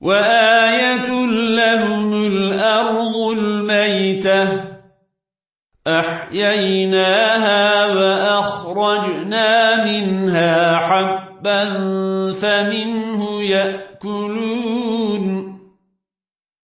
وآية لهم الأرض الميتة أحييناها وأخرجنا منها حبا فمنه يأكلون.